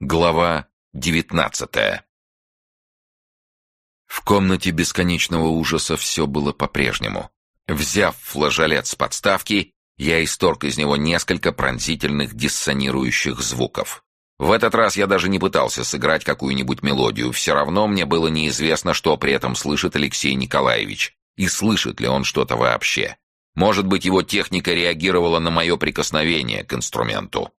Глава девятнадцатая В комнате бесконечного ужаса все было по-прежнему. Взяв флажолет с подставки, я исторг из него несколько пронзительных диссонирующих звуков. В этот раз я даже не пытался сыграть какую-нибудь мелодию, все равно мне было неизвестно, что при этом слышит Алексей Николаевич, и слышит ли он что-то вообще. Может быть, его техника реагировала на мое прикосновение к инструменту.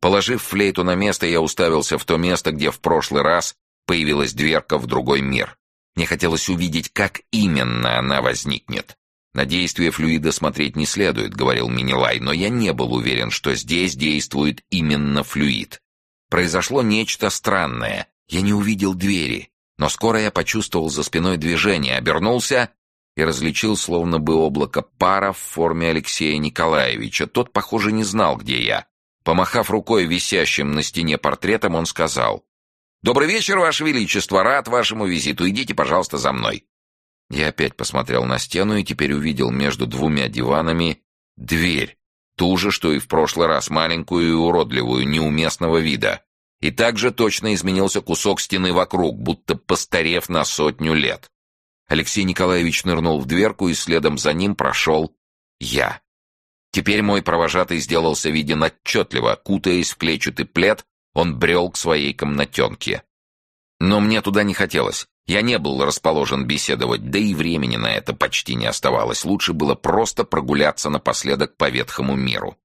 Положив флейту на место, я уставился в то место, где в прошлый раз появилась дверка в другой мир. Мне хотелось увидеть, как именно она возникнет. «На действие флюида смотреть не следует», — говорил Минилай, но я не был уверен, что здесь действует именно флюид. Произошло нечто странное. Я не увидел двери, но скоро я почувствовал за спиной движение, обернулся и различил словно бы облако пара в форме Алексея Николаевича. Тот, похоже, не знал, где я. Помахав рукой висящим на стене портретом, он сказал, «Добрый вечер, Ваше Величество, рад вашему визиту, идите, пожалуйста, за мной». Я опять посмотрел на стену и теперь увидел между двумя диванами дверь, ту же, что и в прошлый раз, маленькую и уродливую, неуместного вида. И также точно изменился кусок стены вокруг, будто постарев на сотню лет. Алексей Николаевич нырнул в дверку, и следом за ним прошел я. Теперь мой провожатый сделался виден отчетливо, кутаясь в клетчатый плед, он брел к своей комнатенке. Но мне туда не хотелось. Я не был расположен беседовать, да и времени на это почти не оставалось. Лучше было просто прогуляться напоследок по ветхому миру.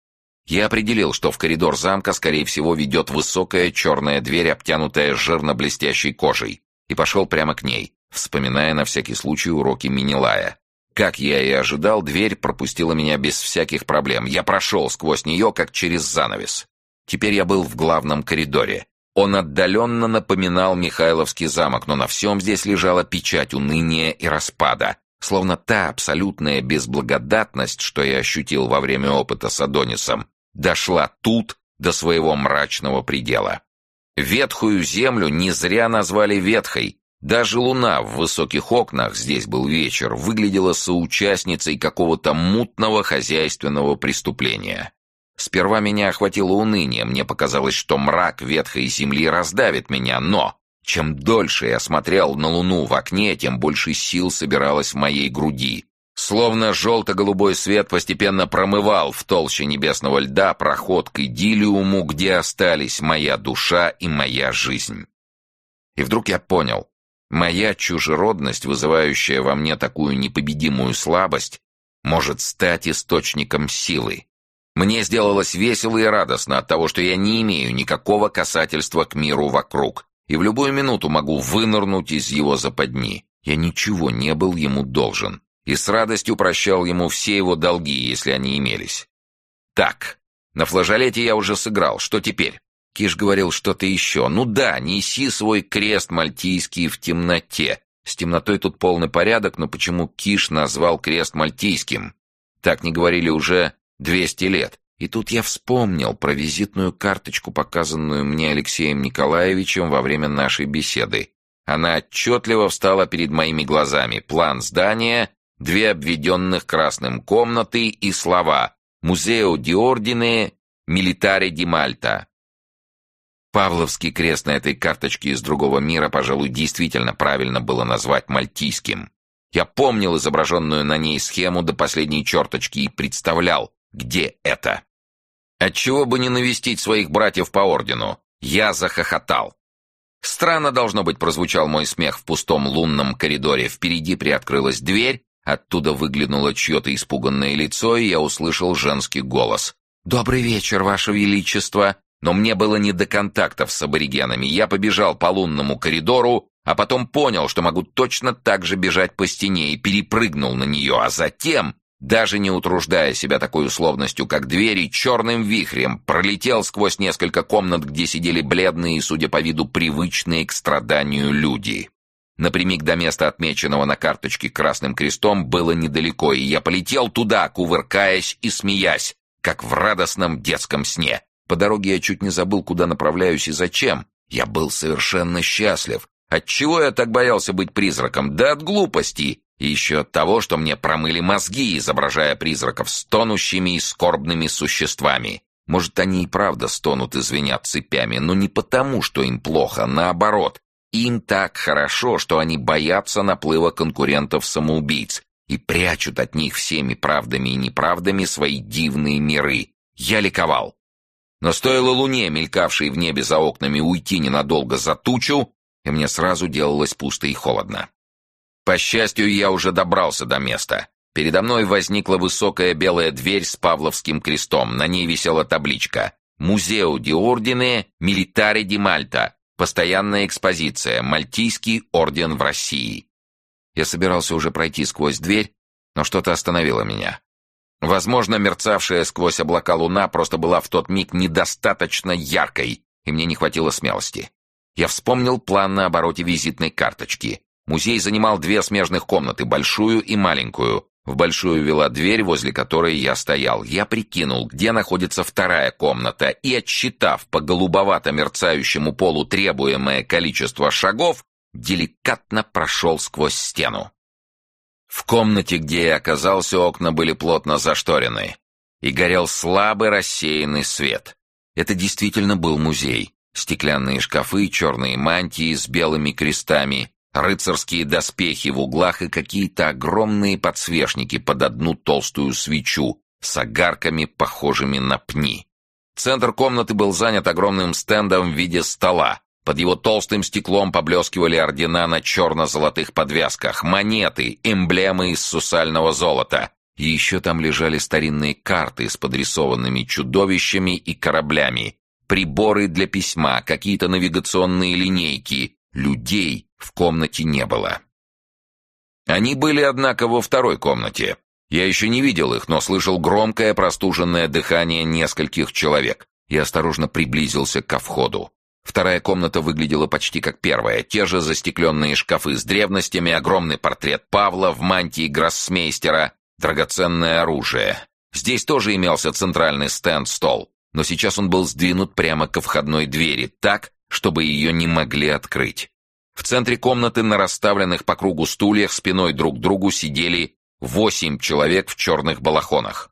Я определил, что в коридор замка, скорее всего, ведет высокая черная дверь, обтянутая жирно-блестящей кожей, и пошел прямо к ней, вспоминая на всякий случай уроки Минилая. Как я и ожидал, дверь пропустила меня без всяких проблем. Я прошел сквозь нее, как через занавес. Теперь я был в главном коридоре. Он отдаленно напоминал Михайловский замок, но на всем здесь лежала печать уныния и распада, словно та абсолютная безблагодатность, что я ощутил во время опыта с Адонисом, дошла тут до своего мрачного предела. Ветхую землю не зря назвали ветхой, даже луна в высоких окнах, здесь был вечер, выглядела соучастницей какого-то мутного хозяйственного преступления. Сперва меня охватило уныние, мне показалось, что мрак ветхой земли раздавит меня, но чем дольше я смотрел на луну в окне, тем больше сил собиралось в моей груди. Словно желто-голубой свет постепенно промывал в толще небесного льда проход к идиллиуму, где остались моя душа и моя жизнь. И вдруг я понял, Моя чужеродность, вызывающая во мне такую непобедимую слабость, может стать источником силы. Мне сделалось весело и радостно от того, что я не имею никакого касательства к миру вокруг, и в любую минуту могу вынырнуть из его западни. Я ничего не был ему должен, и с радостью прощал ему все его долги, если они имелись. Так, на флажолете я уже сыграл, что теперь? Киш говорил что-то еще. «Ну да, неси свой крест мальтийский в темноте». С темнотой тут полный порядок, но почему Киш назвал крест мальтийским? Так не говорили уже двести лет. И тут я вспомнил про визитную карточку, показанную мне Алексеем Николаевичем во время нашей беседы. Она отчетливо встала перед моими глазами. План здания, две обведенных красным комнаты и слова «Музео ди Ордине Милитаре ди Мальта». Павловский крест на этой карточке из другого мира, пожалуй, действительно правильно было назвать мальтийским. Я помнил изображенную на ней схему до последней черточки и представлял, где это. Отчего бы не навестить своих братьев по ордену? Я захохотал. Странно, должно быть, прозвучал мой смех в пустом лунном коридоре. Впереди приоткрылась дверь, оттуда выглянуло чье-то испуганное лицо, и я услышал женский голос. «Добрый вечер, Ваше Величество!» Но мне было не до контактов с аборигенами. Я побежал по лунному коридору, а потом понял, что могу точно так же бежать по стене и перепрыгнул на нее, а затем, даже не утруждая себя такой условностью, как двери, черным вихрем пролетел сквозь несколько комнат, где сидели бледные и, судя по виду, привычные к страданию люди. Напрямик до места, отмеченного на карточке красным крестом, было недалеко, и я полетел туда, кувыркаясь и смеясь, как в радостном детском сне. По дороге я чуть не забыл, куда направляюсь и зачем. Я был совершенно счастлив. Отчего я так боялся быть призраком? Да от глупости. И еще от того, что мне промыли мозги, изображая призраков с тонущими и скорбными существами. Может, они и правда стонут и звенят цепями, но не потому, что им плохо, наоборот. Им так хорошо, что они боятся наплыва конкурентов-самоубийц и прячут от них всеми правдами и неправдами свои дивные миры. Я ликовал. Но стоило луне, мелькавшей в небе за окнами, уйти ненадолго за тучу, и мне сразу делалось пусто и холодно. По счастью, я уже добрался до места. Передо мной возникла высокая белая дверь с павловским крестом. На ней висела табличка «Музео ди Ордене Милитари ди Мальта. Постоянная экспозиция. Мальтийский орден в России». Я собирался уже пройти сквозь дверь, но что-то остановило меня. Возможно, мерцавшая сквозь облака луна просто была в тот миг недостаточно яркой, и мне не хватило смелости. Я вспомнил план на обороте визитной карточки. Музей занимал две смежных комнаты, большую и маленькую. В большую вела дверь, возле которой я стоял. Я прикинул, где находится вторая комната, и, отсчитав по голубовато мерцающему полу требуемое количество шагов, деликатно прошел сквозь стену. В комнате, где я оказался, окна были плотно зашторены, и горел слабый рассеянный свет. Это действительно был музей. Стеклянные шкафы, черные мантии с белыми крестами, рыцарские доспехи в углах и какие-то огромные подсвечники под одну толстую свечу с огарками, похожими на пни. Центр комнаты был занят огромным стендом в виде стола. Под его толстым стеклом поблескивали ордена на черно-золотых подвязках, монеты, эмблемы из сусального золота. И еще там лежали старинные карты с подрисованными чудовищами и кораблями, приборы для письма, какие-то навигационные линейки. Людей, в комнате не было. Они были, однако, во второй комнате. Я еще не видел их, но слышал громкое простуженное дыхание нескольких человек и осторожно приблизился ко входу. Вторая комната выглядела почти как первая. Те же застекленные шкафы с древностями, огромный портрет Павла в мантии гроссмейстера, драгоценное оружие. Здесь тоже имелся центральный стенд-стол, но сейчас он был сдвинут прямо ко входной двери, так, чтобы ее не могли открыть. В центре комнаты на расставленных по кругу стульях спиной друг к другу сидели восемь человек в черных балахонах.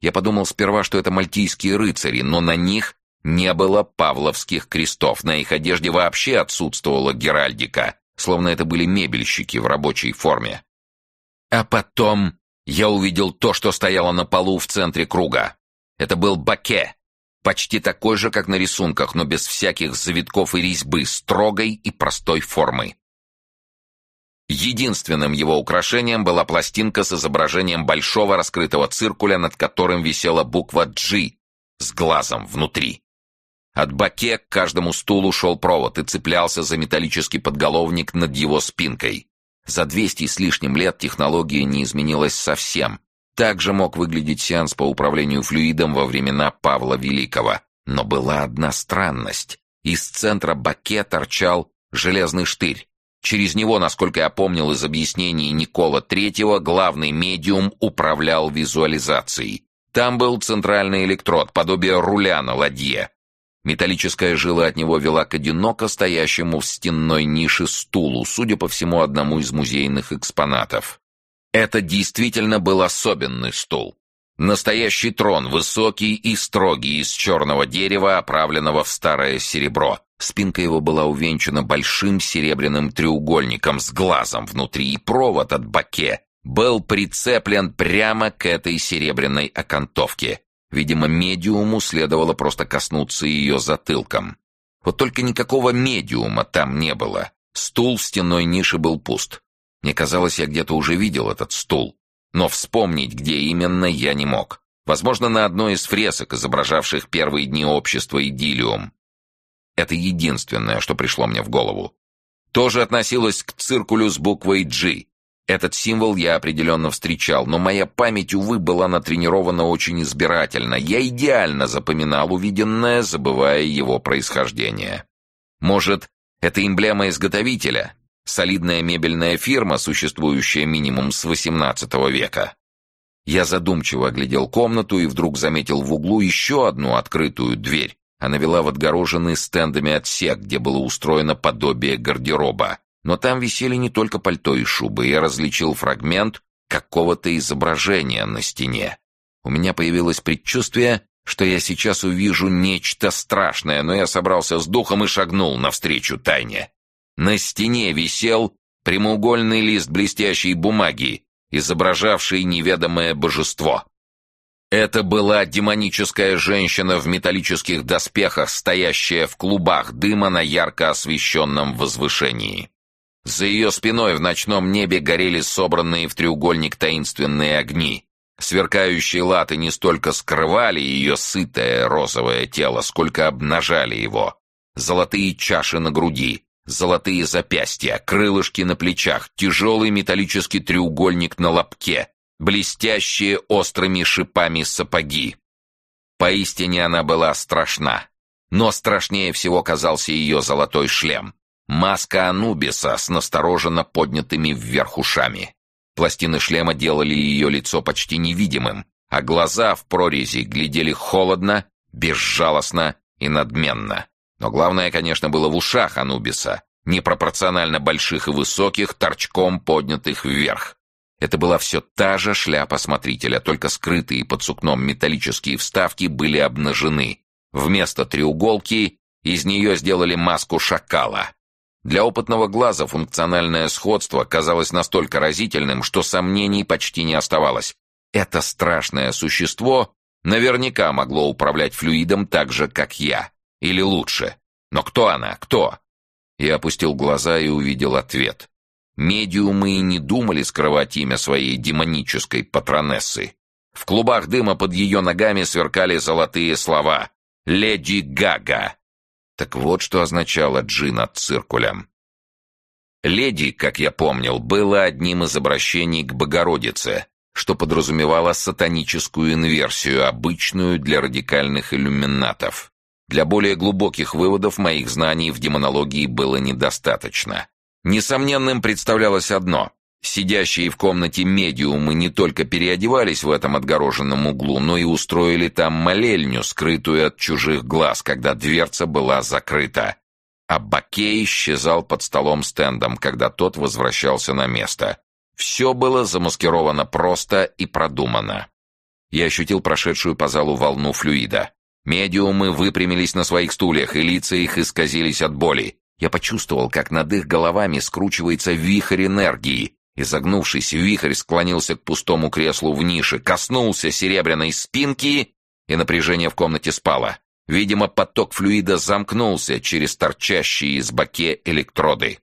Я подумал сперва, что это мальтийские рыцари, но на них не было павловских крестов, на их одежде вообще отсутствовала геральдика, словно это были мебельщики в рабочей форме. А потом я увидел то, что стояло на полу в центре круга. Это был баке, почти такой же, как на рисунках, но без всяких завитков и резьбы, строгой и простой формы. Единственным его украшением была пластинка с изображением большого раскрытого циркуля, над которым висела буква «G» с глазом внутри. От баке к каждому стулу шел провод и цеплялся за металлический подголовник над его спинкой. За двести с лишним лет технология не изменилась совсем, также мог выглядеть сеанс по управлению флюидом во времена Павла Великого. Но была одна странность. Из центра баке торчал железный штырь. Через него, насколько я помнил из объяснений Никола Третьего, главный медиум управлял визуализацией. Там был центральный электрод, подобие руля на ладье. Металлическая жила от него вела к одиноко стоящему в стенной нише стулу, судя по всему, одному из музейных экспонатов. Это действительно был особенный стул. Настоящий трон, высокий и строгий, из черного дерева, оправленного в старое серебро. Спинка его была увенчана большим серебряным треугольником с глазом внутри, и провод от баке был прицеплен прямо к этой серебряной окантовке. Видимо, медиуму следовало просто коснуться ее затылком. Вот только никакого медиума там не было. Стул в стенной нише был пуст. Мне казалось, я где-то уже видел этот стул, но вспомнить, где именно, я не мог. Возможно, на одной из фресок, изображавших первые дни общества Идиллиум. Это единственное, что пришло мне в голову. Тоже относилось к циркулю с буквой G. Этот символ я определенно встречал, но моя память, увы, была натренирована очень избирательно. Я идеально запоминал увиденное, забывая его происхождение. Может, это эмблема изготовителя, Солидная мебельная фирма, существующая минимум с XVIII века. Я задумчиво оглядел комнату и вдруг заметил в углу еще одну открытую дверь. Она вела в отгороженный стендами отсек, где было устроено подобие гардероба. Но там висели не только пальто и шубы. Я различил фрагмент какого-то изображения на стене. У меня появилось предчувствие, что я сейчас увижу нечто страшное, но я собрался с духом и шагнул навстречу тайне. На стене висел прямоугольный лист блестящей бумаги, изображавший неведомое божество. Это была демоническая женщина в металлических доспехах, стоящая в клубах дыма на ярко освещенном возвышении. За ее спиной в ночном небе горели собранные в треугольник таинственные огни. Сверкающие латы не столько скрывали ее сытое розовое тело, сколько обнажали его. Золотые чаши на груди, золотые запястья, крылышки на плечах, тяжелый металлический треугольник на лобке, блестящие острыми шипами сапоги. Поистине она была страшна. Но страшнее всего казался ее золотой шлем. Маска Анубиса с настороженно поднятыми вверх ушами. Пластины шлема делали ее лицо почти невидимым, а глаза в прорези глядели холодно, безжалостно и надменно. Но главное, конечно, было в ушах Анубиса, непропорционально больших и высоких, торчком поднятых вверх. Это была все та же шляпа смотрителя, только скрытые под сукном металлические вставки были обнажены. Вместо треуголки из нее сделали маску шакала. Для опытного глаза функциональное сходство казалось настолько разительным, что сомнений почти не оставалось. Это страшное существо наверняка могло управлять флюидом так же, как я. Или лучше. Но кто она? Кто? Я опустил глаза и увидел ответ. Медиумы и не думали скрывать имя своей демонической патронессы. В клубах дыма под ее ногами сверкали золотые слова «Леди Гага». Так вот, что означало джин над циркулем. «Леди», как я помнил, было одним из обращений к Богородице, что подразумевало сатаническую инверсию, обычную для радикальных иллюминатов. Для более глубоких выводов моих знаний в демонологии было недостаточно. Несомненным представлялось одно Сидящие в комнате медиумы не только переодевались в этом отгороженном углу, но и устроили там молельню, скрытую от чужих глаз, когда дверца была закрыта. А Бакей исчезал под столом стендом, когда тот возвращался на место. Все было замаскировано просто и продумано. Я ощутил прошедшую по залу волну флюида. Медиумы выпрямились на своих стульях, и лица их исказились от боли. Я почувствовал, как над их головами скручивается вихрь энергии, Изогнувшись, вихрь склонился к пустому креслу в нише, коснулся серебряной спинки, и напряжение в комнате спало. Видимо, поток флюида замкнулся через торчащие из боке электроды.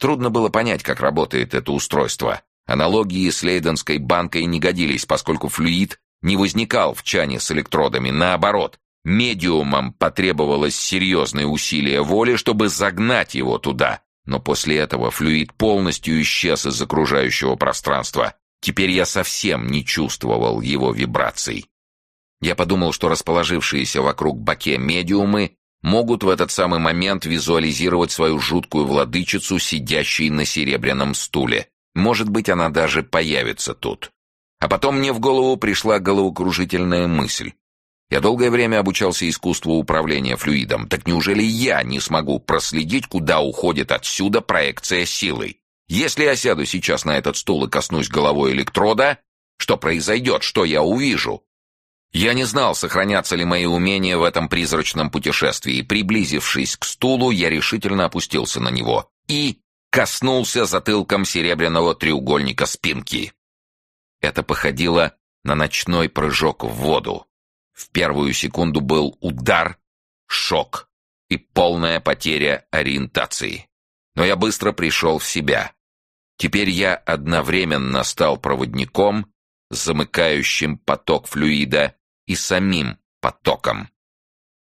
Трудно было понять, как работает это устройство. Аналогии с Лейденской банкой не годились, поскольку флюид не возникал в чане с электродами. Наоборот, медиумам потребовалось серьезные усилия воли, чтобы загнать его туда, но после этого флюид полностью исчез из окружающего пространства. Теперь я совсем не чувствовал его вибраций. Я подумал, что расположившиеся вокруг баке медиумы могут в этот самый момент визуализировать свою жуткую владычицу, сидящей на серебряном стуле. Может быть, она даже появится тут. А потом мне в голову пришла головокружительная мысль. Я долгое время обучался искусству управления флюидом. Так неужели я не смогу проследить, куда уходит отсюда проекция силы? Если я сяду сейчас на этот стул и коснусь головой электрода, что произойдет, что я увижу? Я не знал, сохранятся ли мои умения в этом призрачном путешествии. Приблизившись к стулу, я решительно опустился на него и коснулся затылком серебряного треугольника спинки. Это походило на ночной прыжок в воду. В первую секунду был удар, шок и полная потеря ориентации. Но я быстро пришел в себя. Теперь я одновременно стал проводником, замыкающим поток флюида и самим потоком.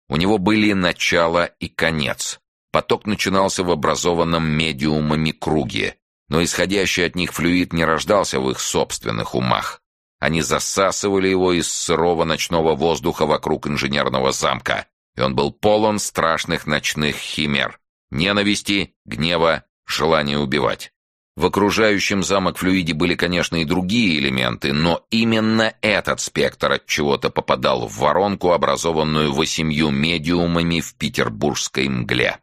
У него были начало и конец. Поток начинался в образованном медиумами круге, но исходящий от них флюид не рождался в их собственных умах. Они засасывали его из сырого ночного воздуха вокруг инженерного замка, и он был полон страшных ночных химер, ненависти, гнева, желания убивать. В окружающем замок флюиде были, конечно, и другие элементы, но именно этот спектр от чего-то попадал в воронку, образованную восемью медиумами в петербургской мгле.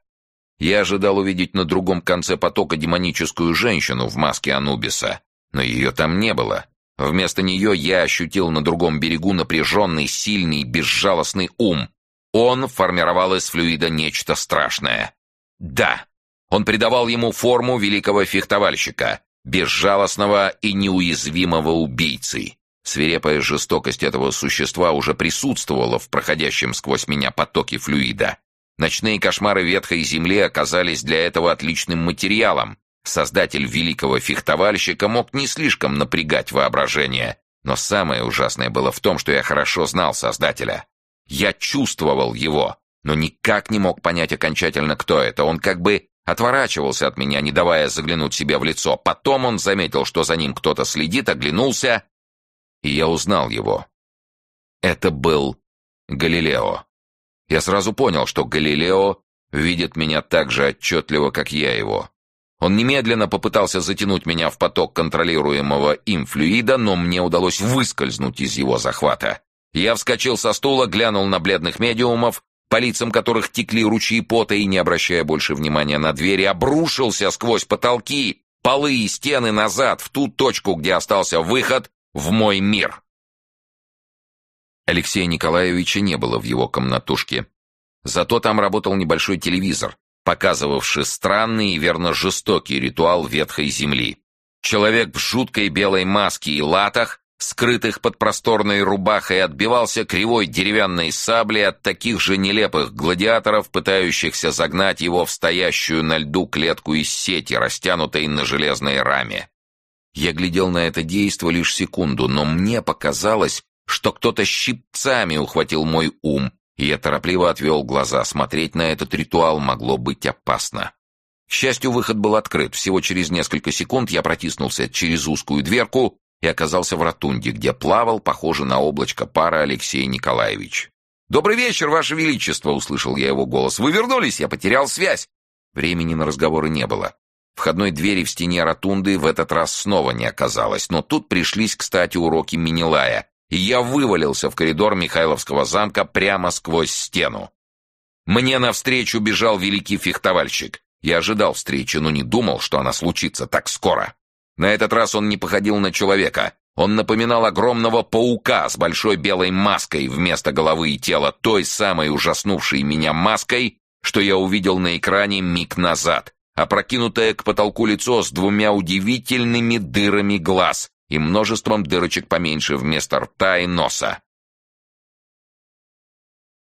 Я ожидал увидеть на другом конце потока демоническую женщину в маске Анубиса, но ее там не было. Вместо нее я ощутил на другом берегу напряженный, сильный, безжалостный ум. Он формировал из флюида нечто страшное. Да, он придавал ему форму великого фехтовальщика, безжалостного и неуязвимого убийцы. Свирепая жестокость этого существа уже присутствовала в проходящем сквозь меня потоке флюида. Ночные кошмары ветхой земли оказались для этого отличным материалом. Создатель великого фехтовальщика мог не слишком напрягать воображение, но самое ужасное было в том, что я хорошо знал Создателя. Я чувствовал его, но никак не мог понять окончательно, кто это. Он как бы отворачивался от меня, не давая заглянуть себе в лицо. Потом он заметил, что за ним кто-то следит, оглянулся и я узнал его. Это был Галилео. Я сразу понял, что Галилео видит меня так же отчетливо, как я его. Он немедленно попытался затянуть меня в поток контролируемого им флюида, но мне удалось выскользнуть из его захвата. Я вскочил со стула, глянул на бледных медиумов, по лицам которых текли ручьи пота и, не обращая больше внимания на двери, обрушился сквозь потолки, полы и стены назад, в ту точку, где остался выход, в мой мир. Алексея Николаевича не было в его комнатушке. Зато там работал небольшой телевизор, показывавший странный и верно жестокий ритуал ветхой земли. Человек в жуткой белой маске и латах, скрытых под просторной рубахой, отбивался кривой деревянной саблей от таких же нелепых гладиаторов, пытающихся загнать его в стоящую на льду клетку из сети, растянутой на железной раме. Я глядел на это действо лишь секунду, но мне показалось, что кто-то щипцами ухватил мой ум, и я торопливо отвел глаза. Смотреть на этот ритуал могло быть опасно. К счастью, выход был открыт. Всего через несколько секунд я протиснулся через узкую дверку и оказался в ротунде, где плавал, похоже на облачко пара, Алексей Николаевич. «Добрый вечер, Ваше Величество!» — услышал я его голос. «Вы вернулись? Я потерял связь!» Времени на разговоры не было. Входной двери в стене ротунды в этот раз снова не оказалось, но тут пришлись, кстати, уроки Минилая, и я вывалился в коридор Михайловского замка прямо сквозь стену. Мне навстречу бежал великий фехтовальщик. Я ожидал встречи, но не думал, что она случится так скоро. На этот раз он не походил на человека. Он напоминал огромного паука с большой белой маской вместо головы и тела, той самой ужаснувшей меня маской, что я увидел на экране миг назад опрокинутое к потолку лицо с двумя удивительными дырами глаз и множеством дырочек поменьше вместо рта и носа.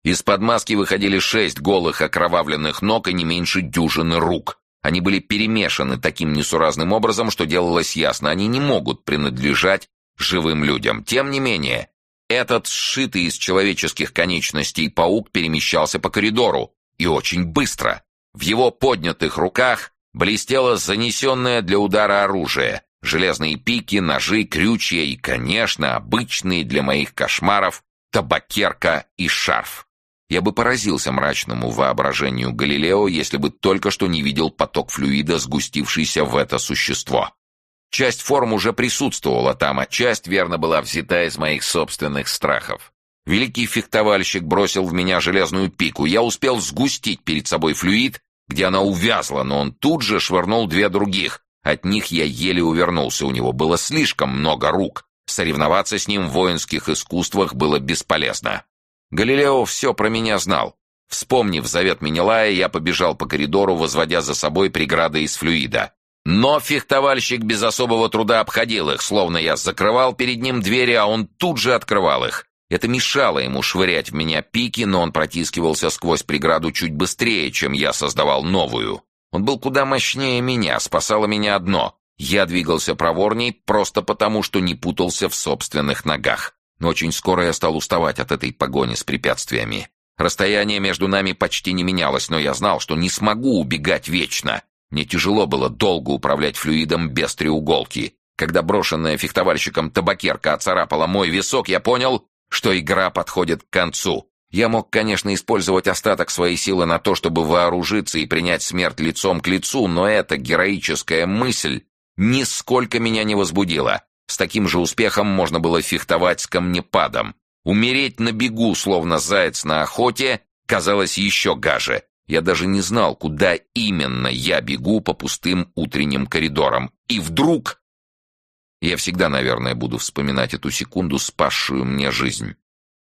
Из-под маски выходили шесть голых окровавленных ног и не меньше дюжины рук. Они были перемешаны таким несуразным образом, что делалось ясно, они не могут принадлежать живым людям. Тем не менее, этот сшитый из человеческих конечностей паук перемещался по коридору, и очень быстро. В его поднятых руках блестело занесенное для удара оружие, железные пики, ножи, крючья и, конечно, обычные для моих кошмаров табакерка и шарф. Я бы поразился мрачному воображению Галилео, если бы только что не видел поток флюида, сгустившийся в это существо. Часть форм уже присутствовала там, а часть верно была взята из моих собственных страхов. Великий фехтовальщик бросил в меня железную пику. Я успел сгустить перед собой флюид где она увязла, но он тут же швырнул две других. От них я еле увернулся, у него было слишком много рук. Соревноваться с ним в воинских искусствах было бесполезно. Галилео все про меня знал. Вспомнив завет Менелая, я побежал по коридору, возводя за собой преграды из флюида. Но фехтовальщик без особого труда обходил их, словно я закрывал перед ним двери, а он тут же открывал их. Это мешало ему швырять в меня пики, но он протискивался сквозь преграду чуть быстрее, чем я создавал новую. Он был куда мощнее меня, спасало меня одно. Я двигался проворней просто потому, что не путался в собственных ногах. Но очень скоро я стал уставать от этой погони с препятствиями. Расстояние между нами почти не менялось, но я знал, что не смогу убегать вечно. Мне тяжело было долго управлять флюидом без треуголки. Когда брошенная фехтовальщиком табакерка оцарапала мой висок, я понял, что игра подходит к концу. Я мог, конечно, использовать остаток своей силы на то, чтобы вооружиться и принять смерть лицом к лицу, но эта героическая мысль нисколько меня не возбудила. С таким же успехом можно было фехтовать с камнепадом. Умереть на бегу, словно заяц на охоте, казалось еще гаже. Я даже не знал, куда именно я бегу по пустым утренним коридорам. И вдруг Я всегда, наверное, буду вспоминать эту секунду, спасшую мне жизнь.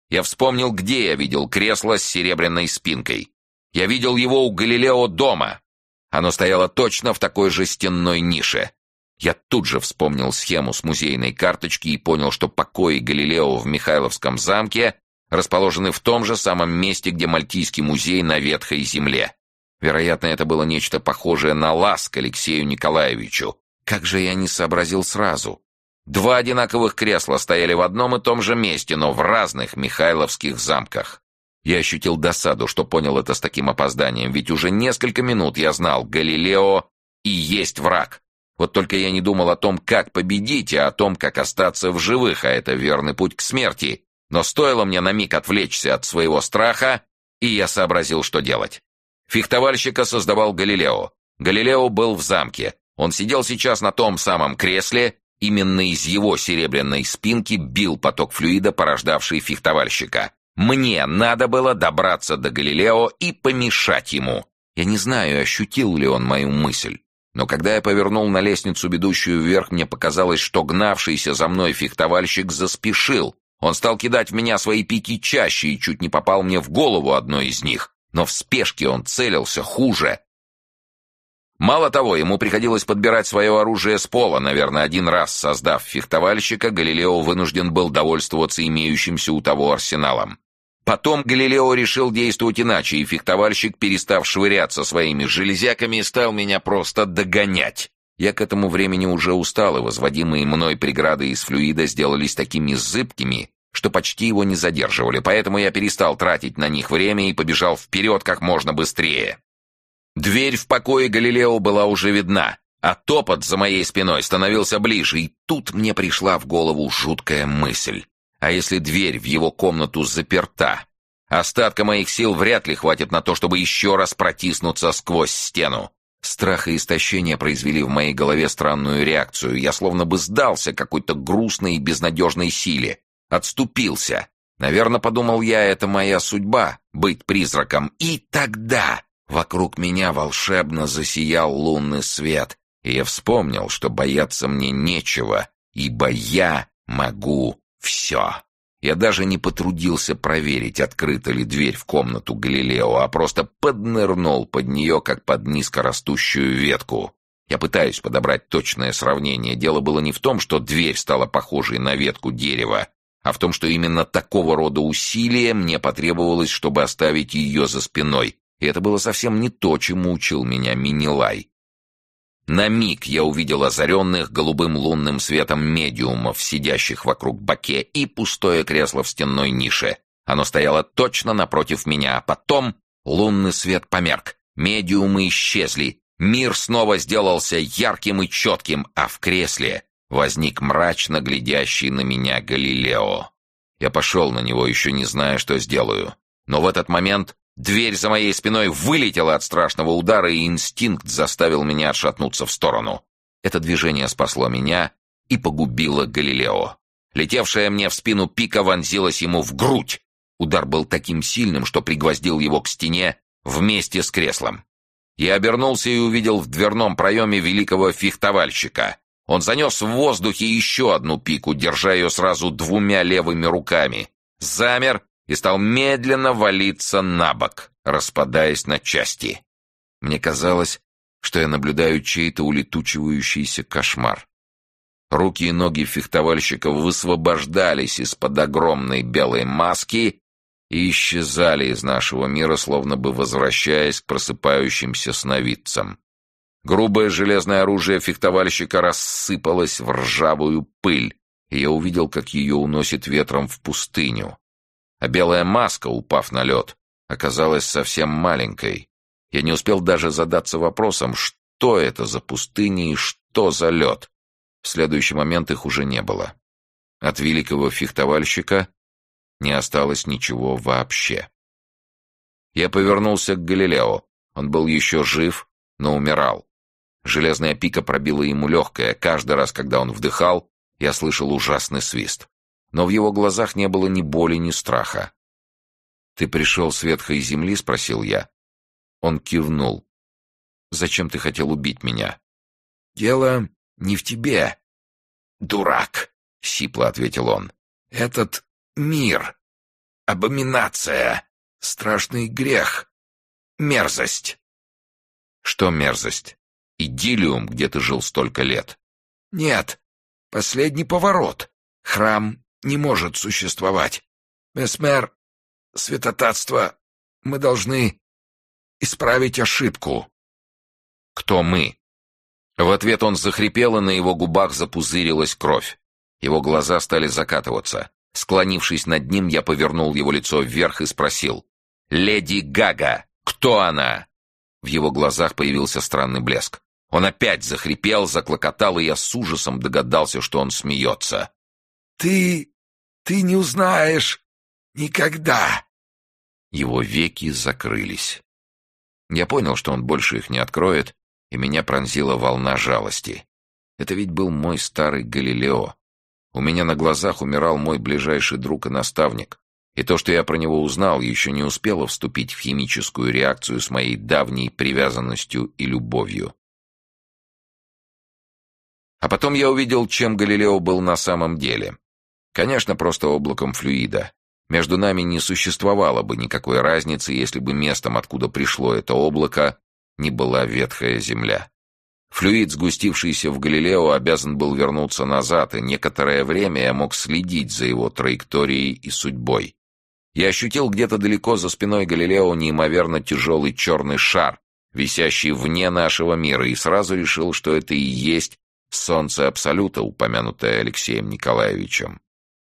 Я вспомнил, где я видел кресло с серебряной спинкой. Я видел его у Галилео дома. Оно стояло точно в такой же стенной нише. Я тут же вспомнил схему с музейной карточки и понял, что покои Галилео в Михайловском замке расположены в том же самом месте, где Мальтийский музей на Ветхой земле. Вероятно, это было нечто похожее на ласк Алексею Николаевичу. Как же я не сообразил сразу? Два одинаковых кресла стояли в одном и том же месте, но в разных Михайловских замках. Я ощутил досаду, что понял это с таким опозданием, ведь уже несколько минут я знал, Галилео и есть враг. Вот только я не думал о том, как победить, а о том, как остаться в живых, а это верный путь к смерти. Но стоило мне на миг отвлечься от своего страха, и я сообразил, что делать. Фехтовальщика создавал Галилео. Галилео был в замке. Он сидел сейчас на том самом кресле, именно из его серебряной спинки бил поток флюида, порождавший фехтовальщика. Мне надо было добраться до Галилео и помешать ему. Я не знаю, ощутил ли он мою мысль. Но когда я повернул на лестницу, ведущую вверх, мне показалось, что гнавшийся за мной фехтовальщик заспешил. Он стал кидать в меня свои пики чаще и чуть не попал мне в голову одной из них. Но в спешке он целился хуже. Мало того, ему приходилось подбирать свое оружие с пола. Наверное, один раз создав фехтовальщика, Галилео вынужден был довольствоваться имеющимся у того арсеналом. Потом Галилео решил действовать иначе, и фехтовальщик, перестав швыряться своими железяками, стал меня просто догонять. Я к этому времени уже устал, и возводимые мной преграды из флюида сделались такими зыбкими, что почти его не задерживали, поэтому я перестал тратить на них время и побежал вперед как можно быстрее. Дверь в покое Галилео была уже видна, а топот за моей спиной становился ближе, и тут мне пришла в голову жуткая мысль. А если дверь в его комнату заперта? Остатка моих сил вряд ли хватит на то, чтобы еще раз протиснуться сквозь стену. Страх и истощение произвели в моей голове странную реакцию. Я словно бы сдался какой-то грустной и безнадежной силе. Отступился. Наверное, подумал я, это моя судьба — быть призраком. И тогда вокруг меня волшебно засиял лунный свет, и я вспомнил, что бояться мне нечего, ибо я могу все. Я даже не потрудился проверить, открыта ли дверь в комнату Галилео, а просто поднырнул под нее, как под низкорастущую ветку. Я пытаюсь подобрать точное сравнение. Дело было не в том, что дверь стала похожей на ветку дерева, а в том, что именно такого рода усилия мне потребовалось, чтобы оставить ее за спиной. И это было совсем не то, чему учил меня Минилай. На миг я увидел озаренных голубым лунным светом медиумов, сидящих вокруг баке, и пустое кресло в стенной нише. Оно стояло точно напротив меня, а потом лунный свет померк, медиумы исчезли, мир снова сделался ярким и четким, а в кресле возник мрачно глядящий на меня Галилео. Я пошел на него, еще не зная, что сделаю. Но в этот момент Дверь за моей спиной вылетела от страшного удара, и инстинкт заставил меня отшатнуться в сторону. Это движение спасло меня и погубило Галилео. Летевшая мне в спину пика вонзилась ему в грудь. Удар был таким сильным, что пригвоздил его к стене вместе с креслом. Я обернулся и увидел в дверном проеме великого фехтовальщика. Он занес в воздухе еще одну пику, держа ее сразу двумя левыми руками. Замер и стал медленно валиться на бок, распадаясь на части. Мне казалось, что я наблюдаю чей-то улетучивающийся кошмар. Руки и ноги фехтовальщика высвобождались из-под огромной белой маски и исчезали из нашего мира, словно бы возвращаясь к просыпающимся сновидцам. Грубое железное оружие фехтовальщика рассыпалось в ржавую пыль, и я увидел, как ее уносит ветром в пустыню а белая маска, упав на лед, оказалась совсем маленькой. Я не успел даже задаться вопросом, что это за пустыня и что за лед. В следующий момент их уже не было. От великого фехтовальщика не осталось ничего вообще. Я повернулся к Галилео. Он был еще жив, но умирал. Железная пика пробила ему легкое. Каждый раз, когда он вдыхал, я слышал ужасный свист но в его глазах не было ни боли, ни страха. «Ты пришел с ветхой земли?» — спросил я. Он кивнул. «Зачем ты хотел убить меня?» «Дело не в тебе. дурак», — сипло ответил он. «Этот мир, абоминация, страшный грех, мерзость». «Что мерзость? Идиллиум, где ты жил столько лет?» «Нет, последний поворот. Храм не может существовать. Месмер, святотатство, мы должны исправить ошибку». «Кто мы?» В ответ он захрипел, и на его губах запузырилась кровь. Его глаза стали закатываться. Склонившись над ним, я повернул его лицо вверх и спросил. «Леди Гага! Кто она?» В его глазах появился странный блеск. Он опять захрипел, заклокотал, и я с ужасом догадался, что он смеется. «Ты... ты не узнаешь никогда!» Его веки закрылись. Я понял, что он больше их не откроет, и меня пронзила волна жалости. Это ведь был мой старый Галилео. У меня на глазах умирал мой ближайший друг и наставник, и то, что я про него узнал, еще не успело вступить в химическую реакцию с моей давней привязанностью и любовью. А потом я увидел, чем Галилео был на самом деле. Конечно, просто облаком флюида. Между нами не существовало бы никакой разницы, если бы местом, откуда пришло это облако, не была ветхая земля. Флюид, сгустившийся в Галилео, обязан был вернуться назад, и некоторое время я мог следить за его траекторией и судьбой. Я ощутил где-то далеко за спиной Галилео неимоверно тяжелый черный шар, висящий вне нашего мира, и сразу решил, что это и есть солнце Абсолюта, упомянутое Алексеем Николаевичем.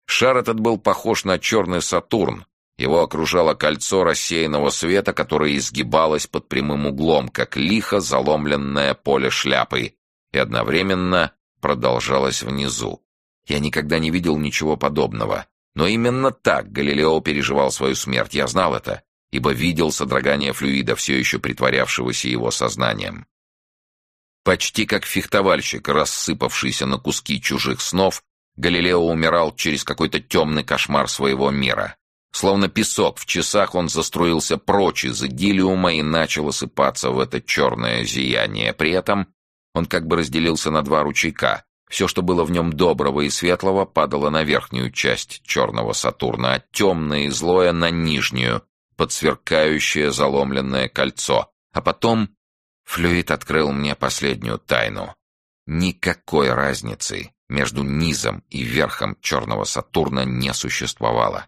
Шар этот был похож на черный Сатурн, его окружало кольцо рассеянного света, которое изгибалось под прямым углом, как лихо заломленное поле шляпы, и одновременно продолжалось внизу. Я никогда не видел ничего подобного. Но именно так Галилео переживал свою смерть, я знал это, ибо видел содрогание флюида, все еще притворявшегося его сознанием. Почти как фехтовальщик, рассыпавшийся на куски чужих снов, Галилео умирал через какой-то темный кошмар своего мира. Словно песок в часах он заструился прочь из идиллиума и начал осыпаться в это черное зияние. При этом он как бы разделился на два ручейка. Все, что было в нем доброго и светлого, падало на верхнюю часть черного Сатурна, а темное и злое — на нижнюю, под сверкающее заломленное кольцо. А потом флюид открыл мне последнюю тайну. Никакой разницы между низом и верхом черного Сатурна не существовало.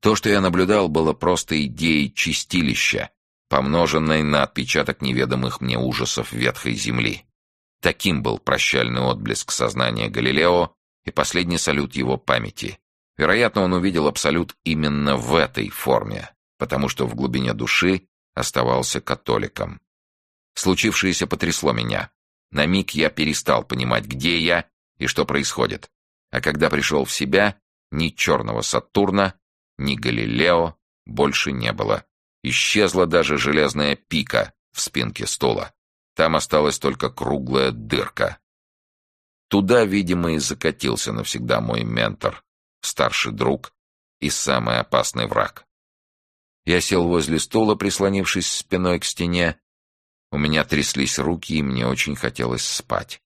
То, что я наблюдал, было просто идеей чистилища, помноженной на отпечаток неведомых мне ужасов ветхой земли. Таким был прощальный отблеск сознания Галилео и последний салют его памяти. Вероятно, он увидел абсолют именно в этой форме, потому что в глубине души оставался католиком. Случившееся потрясло меня. На миг я перестал понимать, где я и что происходит. А когда пришел в себя, ни черного Сатурна, ни Галилео больше не было. Исчезла даже железная пика в спинке стула. Там осталась только круглая дырка. Туда, видимо, и закатился навсегда мой ментор, старший друг и самый опасный враг. Я сел возле стула, прислонившись спиной к стене. У меня тряслись руки, и мне очень хотелось спать.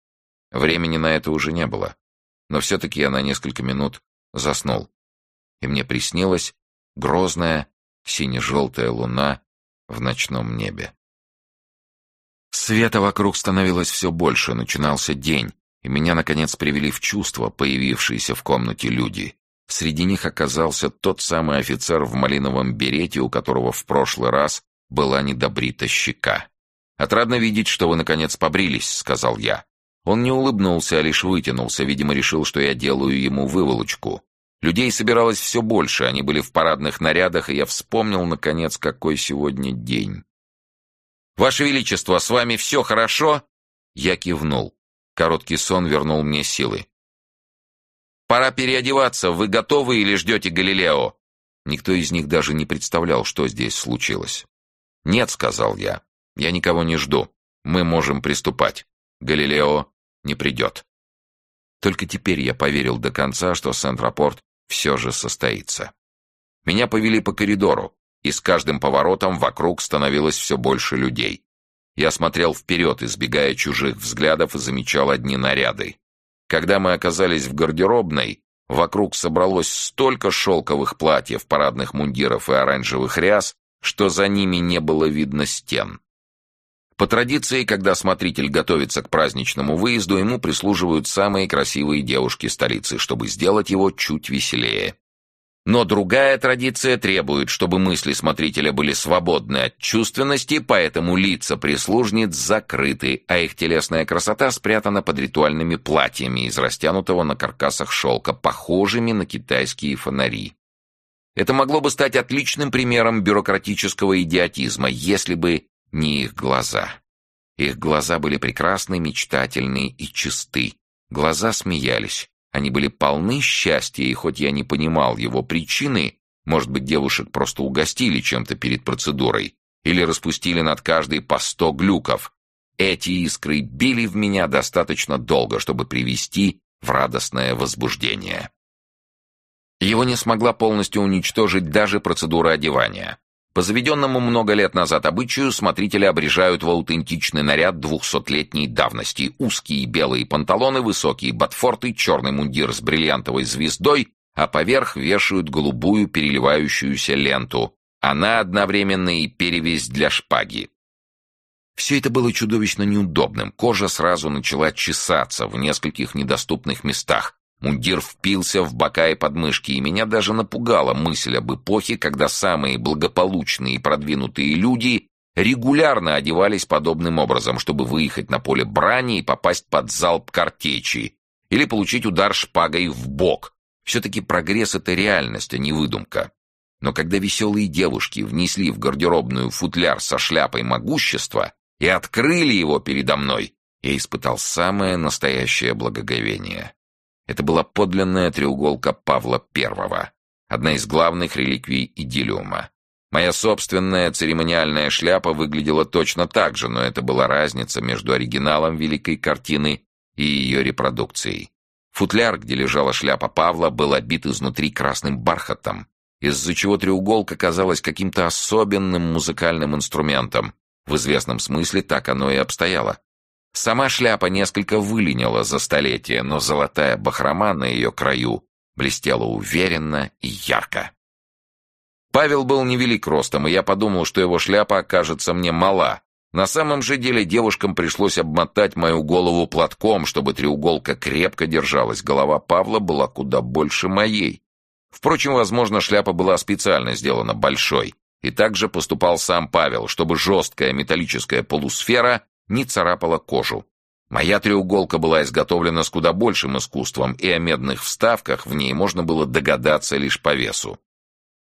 Времени на это уже не было. Но все-таки я на несколько минут заснул и мне приснилась грозная сине-желтая луна в ночном небе. Света вокруг становилось все больше, начинался день, и меня, наконец, привели в чувство появившиеся в комнате люди. Среди них оказался тот самый офицер в малиновом берете, у которого в прошлый раз была недобрита щека. «Отрадно видеть, что вы, наконец, побрились», — сказал я. Он не улыбнулся, а лишь вытянулся, видимо, решил, что я делаю ему выволочку. Людей собиралось все больше, они были в парадных нарядах, и я вспомнил, наконец, какой сегодня день. «Ваше Величество, с вами все хорошо?» Я кивнул. Короткий сон вернул мне силы. «Пора переодеваться. Вы готовы или ждете Галилео?» Никто из них даже не представлял, что здесь случилось. «Нет», — сказал я, — «я никого не жду. Мы можем приступать. Галилео не придет». Только теперь я поверил до конца, что Сент-Рапорт все же состоится. Меня повели по коридору, и с каждым поворотом вокруг становилось все больше людей. Я смотрел вперед, избегая чужих взглядов, и замечал одни наряды. Когда мы оказались в гардеробной, вокруг собралось столько шелковых платьев, парадных мундиров и оранжевых ряс, что за ними не было видно стен. По традиции, когда смотритель готовится к праздничному выезду, ему прислуживают самые красивые девушки столицы, чтобы сделать его чуть веселее. Но другая традиция требует, чтобы мысли смотрителя были свободны от чувственности, поэтому лица прислужниц закрыты, а их телесная красота спрятана под ритуальными платьями из растянутого на каркасах шелка, похожими на китайские фонари. Это могло бы стать отличным примером бюрократического идиотизма, если бы не их глаза. Их глаза были прекрасны, мечтательны и чисты. Глаза смеялись. Они были полны счастья, и хоть я не понимал его причины, может быть, девушек просто угостили чем-то перед процедурой или распустили над каждой по сто глюков, эти искры били в меня достаточно долго, чтобы привести в радостное возбуждение. Его не смогла полностью уничтожить даже процедура одевания. По заведенному много лет назад обычаю смотрители обрежают в аутентичный наряд двухсотлетней давности. Узкие белые панталоны, высокие ботфорты, черный мундир с бриллиантовой звездой, а поверх вешают голубую переливающуюся ленту. Она одновременно и перевязь для шпаги. Все это было чудовищно неудобным. Кожа сразу начала чесаться в нескольких недоступных местах. Мундир впился в бока и подмышки, и меня даже напугала мысль об эпохе, когда самые благополучные и продвинутые люди регулярно одевались подобным образом, чтобы выехать на поле брани и попасть под залп картечи или получить удар шпагой в бок. Все-таки прогресс — это реальность, а не выдумка. Но когда веселые девушки внесли в гардеробную футляр со шляпой могущества и открыли его передо мной, я испытал самое настоящее благоговение. Это была подлинная треуголка Павла I, одна из главных реликвий идиллиума. Моя собственная церемониальная шляпа выглядела точно так же, но это была разница между оригиналом великой картины и ее репродукцией. Футляр, где лежала шляпа Павла, был обит изнутри красным бархатом, из-за чего треуголка казалась каким-то особенным музыкальным инструментом. В известном смысле так оно и обстояло. Сама шляпа несколько выленила за столетие, но золотая бахрома на ее краю блестела уверенно и ярко. Павел был невелик ростом, и я подумал, что его шляпа окажется мне мала. На самом же деле девушкам пришлось обмотать мою голову платком, чтобы треуголка крепко держалась. Голова Павла была куда больше моей. Впрочем, возможно, шляпа была специально сделана большой. И также поступал сам Павел, чтобы жесткая металлическая полусфера не царапала кожу. Моя треуголка была изготовлена с куда большим искусством, и о медных вставках в ней можно было догадаться лишь по весу.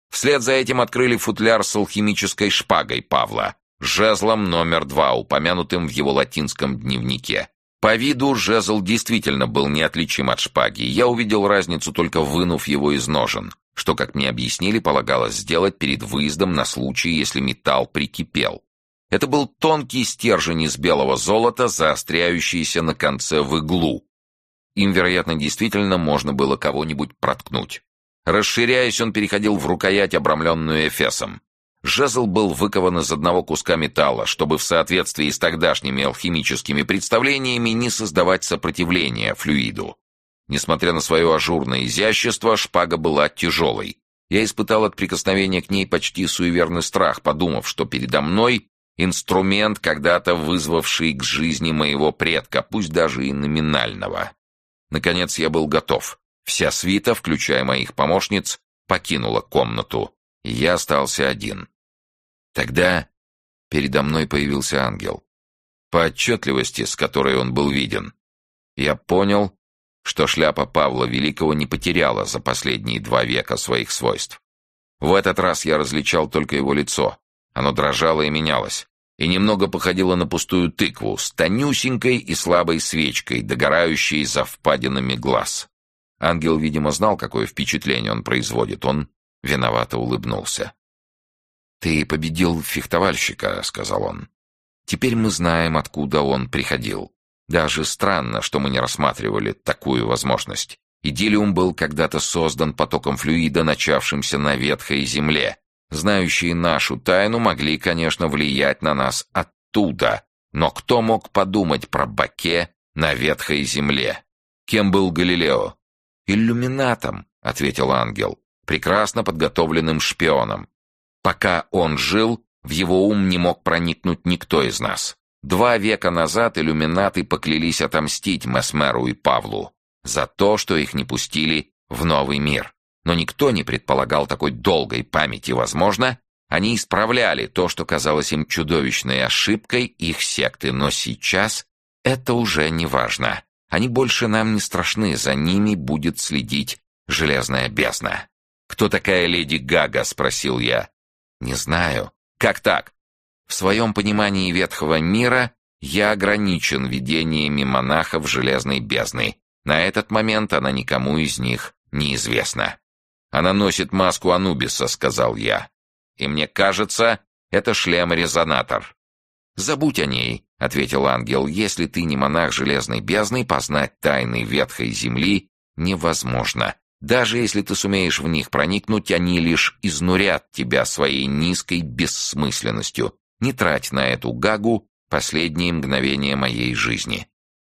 Вслед за этим открыли футляр с алхимической шпагой Павла, жезлом номер два, упомянутым в его латинском дневнике. По виду жезл действительно был неотличим от шпаги, я увидел разницу, только вынув его из ножен, что, как мне объяснили, полагалось сделать перед выездом на случай, если металл прикипел. Это был тонкий стержень из белого золота, заостряющийся на конце в иглу. Им, вероятно, действительно можно было кого-нибудь проткнуть. Расширяясь, он переходил в рукоять, обрамленную эфесом. Жезл был выкован из одного куска металла, чтобы в соответствии с тогдашними алхимическими представлениями не создавать сопротивления флюиду. Несмотря на свое ажурное изящество, шпага была тяжелой. Я испытал от прикосновения к ней почти суеверный страх, подумав, что передо мной Инструмент, когда-то вызвавший к жизни моего предка, пусть даже и номинального. Наконец я был готов. Вся свита, включая моих помощниц, покинула комнату, я остался один. Тогда передо мной появился ангел. По отчетливости, с которой он был виден, я понял, что шляпа Павла Великого не потеряла за последние два века своих свойств. В этот раз я различал только его лицо, оно дрожало и менялось, и немного походило на пустую тыкву с тонюсенькой и слабой свечкой, догорающей за впадинами глаз. Ангел, видимо, знал, какое впечатление он производит. Он виновато улыбнулся. «Ты победил фехтовальщика», — сказал он. «Теперь мы знаем, откуда он приходил. Даже странно, что мы не рассматривали такую возможность. Идиллиум был когда-то создан потоком флюида, начавшимся на ветхой земле, Знающие нашу тайну могли, конечно, влиять на нас оттуда, но кто мог подумать про Баке на ветхой земле? Кем был Галилео? Иллюминатом, ответил ангел, прекрасно подготовленным шпионом. Пока он жил, в его ум не мог проникнуть никто из нас. Два века назад иллюминаты поклялись отомстить Месмеру и Павлу за то, что их не пустили в новый мир. Но никто не предполагал такой долгой памяти. Возможно, они исправляли то, что казалось им чудовищной ошибкой их секты, но сейчас это уже не важно. Они больше нам не страшны, за ними будет следить железная бездна. «Кто такая леди Гага?» — спросил я. «Не знаю. Как так?» В своем понимании ветхого мира я ограничен видениями монахов железной бездны. На этот момент она никому из них неизвестна. «Она носит маску Анубиса», — сказал я. «И мне кажется, это шлем-резонатор». «Забудь о ней», — ответил ангел. «Если ты не монах Железной бездны, познать тайны ветхой земли невозможно. Даже если ты сумеешь в них проникнуть, они лишь изнурят тебя своей низкой бессмысленностью. Не трать на эту гагу последние мгновения моей жизни».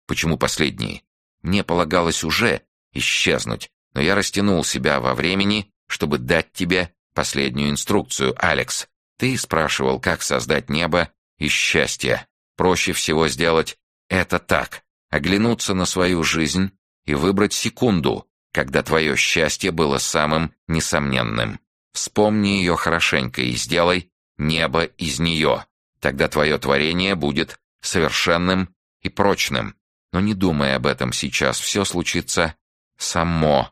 «Почему последние?» Мне полагалось уже исчезнуть, но я растянул себя во времени, чтобы дать тебе последнюю инструкцию, Алекс. Ты спрашивал, как создать небо и счастье. Проще всего сделать это так. Оглянуться на свою жизнь и выбрать секунду, когда твое счастье было самым несомненным. Вспомни ее хорошенько и сделай небо из нее. Тогда твое творение будет совершенным и прочным. Но не думай об этом сейчас, все случится само.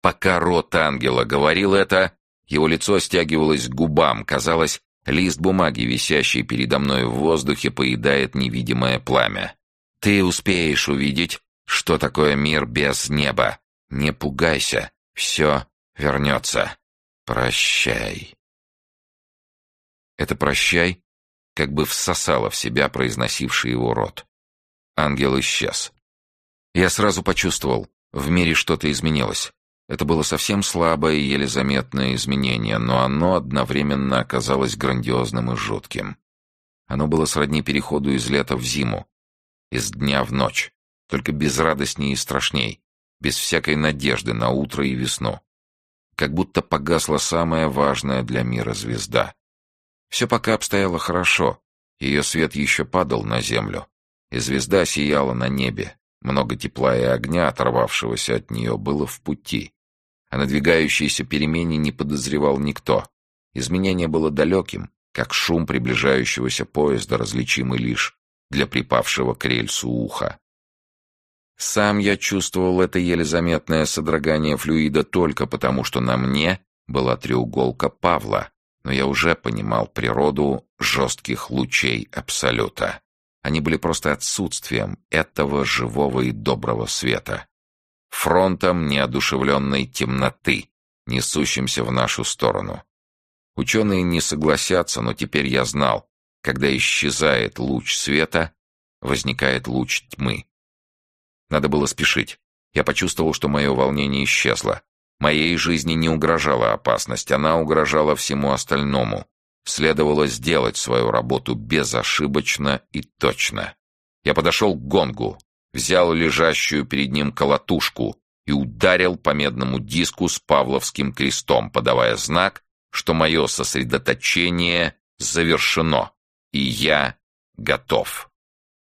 Пока рот ангела говорил это, его лицо стягивалось к губам, казалось, лист бумаги, висящий передо мной в воздухе, поедает невидимое пламя. Ты успеешь увидеть, что такое мир без неба. Не пугайся, все вернется. Прощай. Это «прощай» как бы всосало в себя произносивший его рот. Ангел исчез. Я сразу почувствовал, в мире что-то изменилось. Это было совсем слабое и еле заметное изменение, но оно одновременно оказалось грандиозным и жутким. Оно было сродни переходу из лета в зиму, из дня в ночь, только безрадостней и страшней, без всякой надежды на утро и весну. Как будто погасла самая важная для мира звезда. Все пока обстояло хорошо, ее свет еще падал на землю, и звезда сияла на небе. Много тепла и огня, оторвавшегося от нее, было в пути. О надвигающейся перемене не подозревал никто. Изменение было далеким, как шум приближающегося поезда, различимый лишь для припавшего к рельсу уха. Сам я чувствовал это еле заметное содрогание флюида только потому, что на мне была треуголка Павла, но я уже понимал природу жестких лучей Абсолюта. Они были просто отсутствием этого живого и доброго света. Фронтом неодушевленной темноты, несущимся в нашу сторону. Ученые не согласятся, но теперь я знал, когда исчезает луч света, возникает луч тьмы. Надо было спешить. Я почувствовал, что мое волнение исчезло. Моей жизни не угрожала опасность, она угрожала всему остальному. Следовало сделать свою работу безошибочно и точно. Я подошел к гонгу, взял лежащую перед ним колотушку и ударил по медному диску с павловским крестом, подавая знак, что мое сосредоточение завершено, и я готов.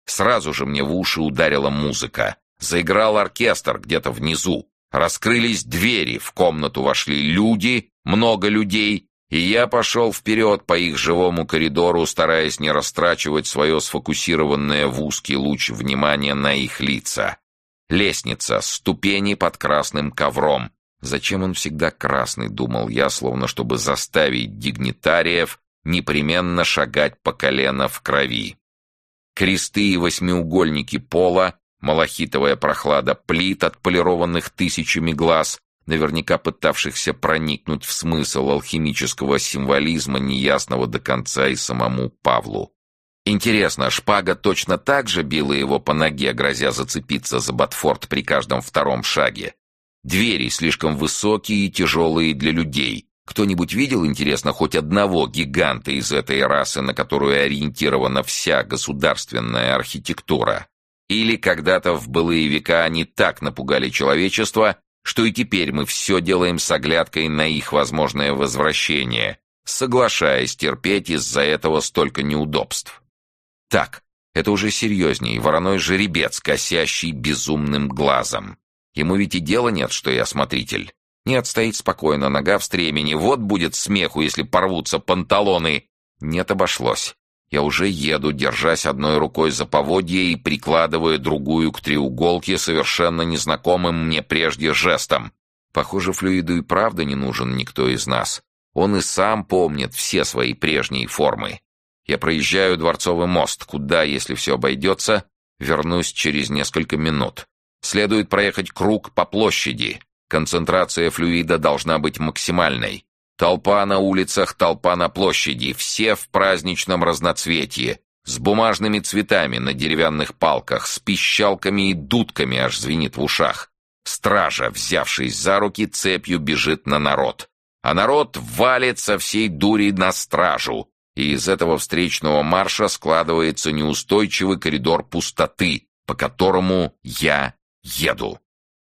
Сразу же мне в уши ударила музыка. Заиграл оркестр где-то внизу. Раскрылись двери, в комнату вошли люди, много людей, и я пошел вперед по их живому коридору, стараясь не растрачивать свое сфокусированное в узкий луч внимания на их лица. Лестница, ступени под красным ковром. Зачем он всегда красный, думал я, словно чтобы заставить дигнитариев непременно шагать по колено в крови. Кресты и восьмиугольники пола, малахитовая прохлада плит, отполированных тысячами глаз, наверняка пытавшихся проникнуть в смысл алхимического символизма, неясного до конца и самому Павлу. Интересно, шпага точно так же била его по ноге, грозя зацепиться за Ботфорд при каждом втором шаге? Двери слишком высокие и тяжелые для людей. Кто-нибудь видел, интересно, хоть одного гиганта из этой расы, на которую ориентирована вся государственная архитектура? Или когда-то в былые века они так напугали человечество, что и теперь мы все делаем с оглядкой на их возможное возвращение, соглашаясь терпеть из-за этого столько неудобств. Так, это уже серьезней, вороной жеребец, косящий безумным глазом. Ему ведь и дела нет, что я смотритель. Нет, стоит спокойно, нога в стремени. Вот будет смеху, если порвутся панталоны. Нет, обошлось. Я уже еду, держась одной рукой за поводье и прикладывая другую к треуголке совершенно незнакомым мне прежде жестом. Похоже, флюиду и правда не нужен никто из нас. Он и сам помнит все свои прежние формы. Я проезжаю Дворцовый мост, куда, если все обойдется, вернусь через несколько минут. Следует проехать круг по площади. Концентрация флюида должна быть максимальной. Толпа на улицах, толпа на площади, все в праздничном разноцветье, с бумажными цветами на деревянных палках, с пищалками и дудками аж звенит в ушах. Стража, взявшись за руки, цепью бежит на народ. А народ валит со всей дури на стражу, и из этого встречного марша складывается неустойчивый коридор пустоты, по которому я еду.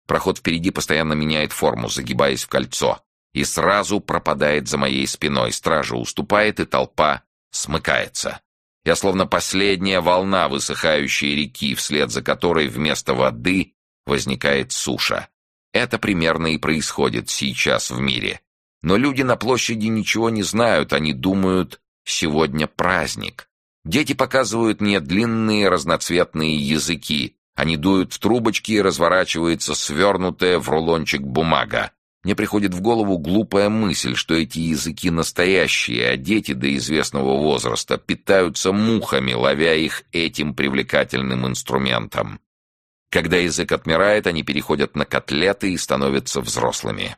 Проход впереди постоянно меняет форму, загибаясь в кольцо и сразу пропадает за моей спиной. Стража уступает, и толпа смыкается. Я словно последняя волна высыхающей реки, вслед за которой вместо воды возникает суша. Это примерно и происходит сейчас в мире. Но люди на площади ничего не знают, они думают, сегодня праздник. Дети показывают мне длинные разноцветные языки. Они дуют в трубочки и разворачивается свернутая в рулончик бумага. Мне приходит в голову глупая мысль, что эти языки настоящие, а дети до известного возраста питаются мухами, ловя их этим привлекательным инструментом. Когда язык отмирает, они переходят на котлеты и становятся взрослыми.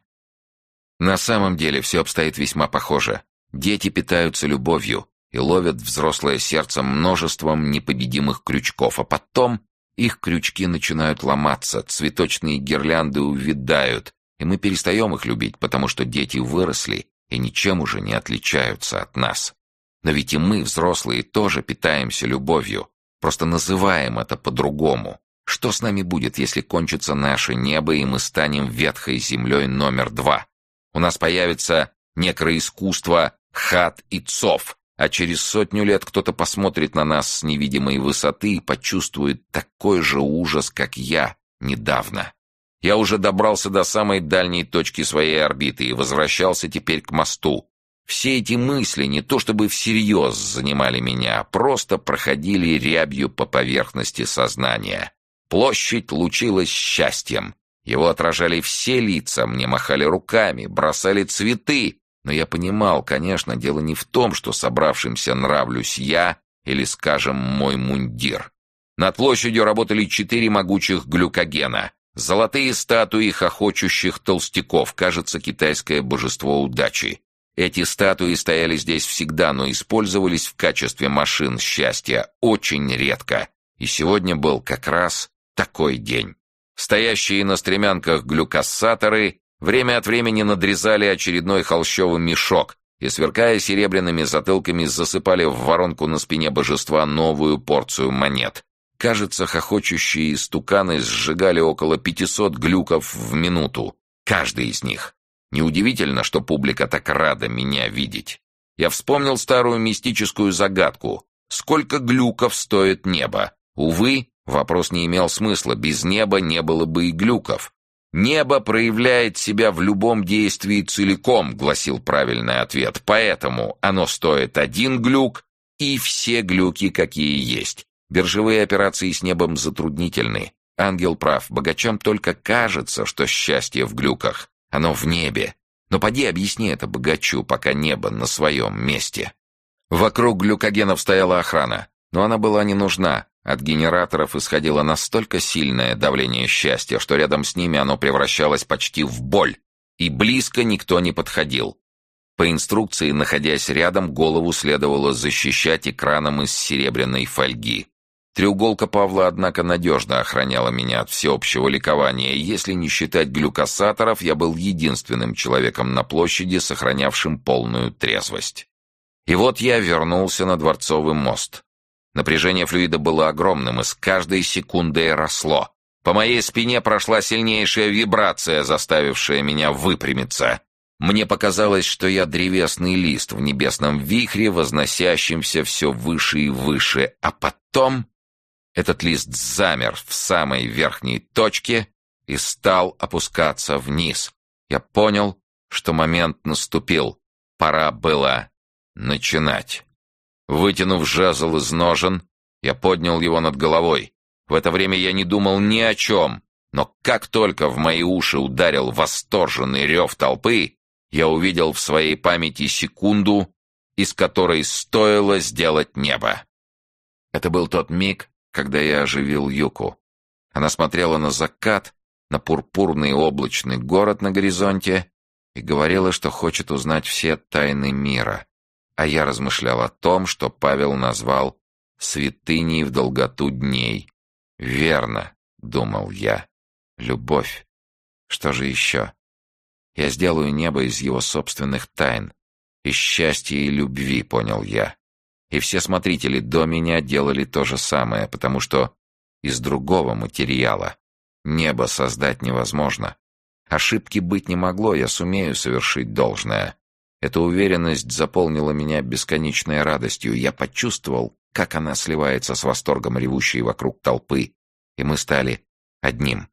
На самом деле все обстоит весьма похоже. Дети питаются любовью и ловят взрослое сердце множеством непобедимых крючков, а потом их крючки начинают ломаться, цветочные гирлянды увядают, и мы перестаем их любить, потому что дети выросли и ничем уже не отличаются от нас. Но ведь и мы, взрослые, тоже питаемся любовью, просто называем это по-другому. Что с нами будет, если кончится наше небо, и мы станем ветхой землей номер два? У нас появится некроискусство хат и цов, а через сотню лет кто-то посмотрит на нас с невидимой высоты и почувствует такой же ужас, как я недавно. Я уже добрался до самой дальней точки своей орбиты и возвращался теперь к мосту. Все эти мысли не то чтобы всерьез занимали меня, а просто проходили рябью по поверхности сознания. Площадь лучилась счастьем. Его отражали все лица, мне махали руками, бросали цветы. Но я понимал, конечно, дело не в том, что собравшимся нравлюсь я или, скажем, мой мундир. Над площадью работали четыре могучих глюкогена. Золотые статуи хохочущих толстяков, кажется, китайское божество удачи. Эти статуи стояли здесь всегда, но использовались в качестве машин счастья очень редко. И сегодня был как раз такой день. Стоящие на стремянках глюкоссаторы время от времени надрезали очередной холщовый мешок и, сверкая серебряными затылками, засыпали в воронку на спине божества новую порцию монет. Кажется, хохочущие стуканы сжигали около 500 глюков в минуту. Каждый из них. Неудивительно, что публика так рада меня видеть. Я вспомнил старую мистическую загадку. Сколько глюков стоит небо? Увы, вопрос не имел смысла. Без неба не было бы и глюков. «Небо проявляет себя в любом действии целиком», — гласил правильный ответ. «Поэтому оно стоит один глюк и все глюки, какие есть. Биржевые операции с небом затруднительны. Ангел прав, богачам только кажется, что счастье в глюках. Оно в небе. Но поди объясни это богачу, пока небо на своем месте. Вокруг глюкогенов стояла охрана, но она была не нужна. От генераторов исходило настолько сильное давление счастья, что рядом с ними оно превращалось почти в боль. И близко никто не подходил. По инструкции, находясь рядом, голову следовало защищать экраном из серебряной фольги. Треуголка Павла, однако, надежно охраняла меня от всеобщего ликования, если не считать глюкосаторов, я был единственным человеком на площади, сохранявшим полную трезвость. И вот я вернулся на Дворцовый мост. Напряжение флюида было огромным и с каждой секундой росло. По моей спине прошла сильнейшая вибрация, заставившая меня выпрямиться. Мне показалось, что я древесный лист в небесном вихре, возносящемся все выше и выше, а потом этот лист замер в самой верхней точке и стал опускаться вниз. Я понял, что момент наступил. Пора было начинать. Вытянув жезл из ножен, я поднял его над головой. В это время я не думал ни о чем, но как только в мои уши ударил восторженный рев толпы, я увидел в своей памяти секунду, из которой стоило сделать небо. Это был тот миг, когда я оживил Юку. Она смотрела на закат, на пурпурный облачный город на горизонте и говорила, что хочет узнать все тайны мира. А я размышлял о том, что Павел назвал «святыней в долготу дней». «Верно», — думал я, — «любовь. Что же еще? Я сделаю небо из его собственных тайн, из счастья и любви», — понял я. И все смотрители до меня делали то же самое, потому что из другого материала небо создать невозможно. Ошибки быть не могло, я сумею совершить должное. Эта уверенность заполнила меня бесконечной радостью. Я почувствовал, как она сливается с восторгом ревущей вокруг толпы, и мы стали одним.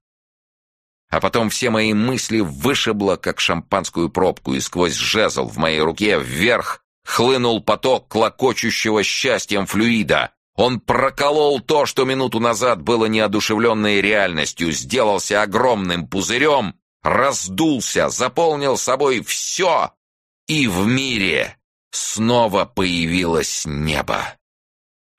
А потом все мои мысли вышибло, как шампанскую пробку, и сквозь жезл в моей руке вверх хлынул поток клокочущего счастьем флюида. Он проколол то, что минуту назад было неодушевленной реальностью, сделался огромным пузырем раздулся, заполнил собой все, и в мире снова появилось небо.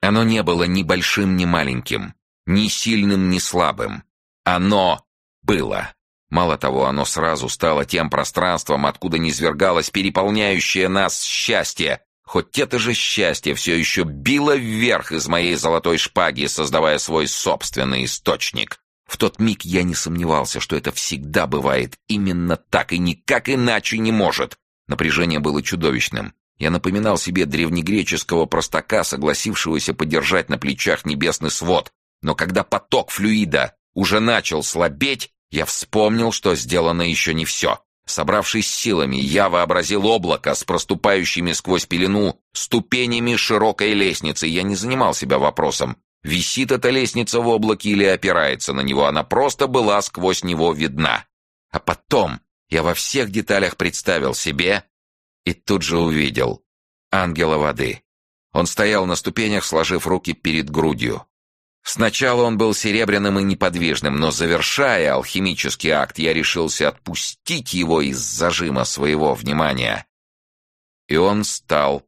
Оно не было ни большим, ни маленьким, ни сильным, ни слабым. Оно было. Мало того, оно сразу стало тем пространством, откуда низвергалось переполняющее нас счастье, хоть это же счастье все еще било вверх из моей золотой шпаги, создавая свой собственный источник. В тот миг я не сомневался, что это всегда бывает именно так и никак иначе не может. Напряжение было чудовищным. Я напоминал себе древнегреческого простака, согласившегося подержать на плечах небесный свод. Но когда поток флюида уже начал слабеть, я вспомнил, что сделано еще не все. Собравшись силами, я вообразил облако с проступающими сквозь пелену ступенями широкой лестницы. Я не занимал себя вопросом, Висит эта лестница в облаке или опирается на него, она просто была сквозь него видна. А потом я во всех деталях представил себе и тут же увидел ангела воды. Он стоял на ступенях, сложив руки перед грудью. Сначала он был серебряным и неподвижным, но, завершая алхимический акт, я решился отпустить его из зажима своего внимания. И он стал